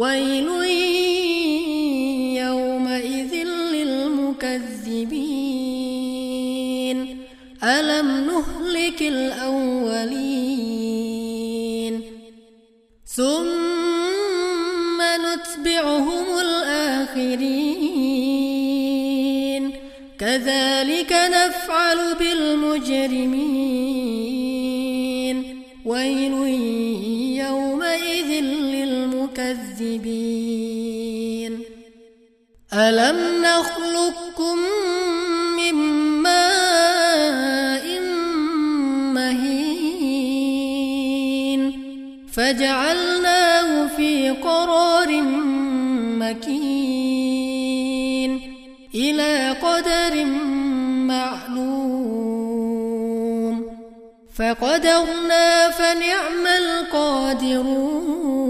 ويل يومئذ للمكذبين. ألم نهلك الأولين؟ ثم نتبعهم الآخرين. كذلك نفعل بالمجرمين. للمكذبين ألم نخلقكم من ماء مهين فجعلناه في قرار مكين إلى قدر معلوم فقدرنا فنعم القادرون.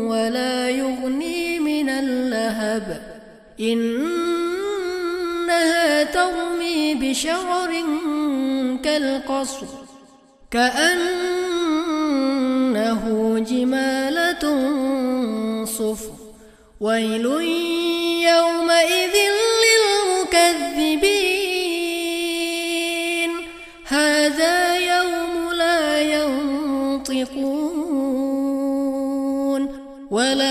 إنها ترمي بشرر كالقصر كأنه جمالة صفر ويل يومئذ للمكذبين. هذا يوم لا ينطقون ولا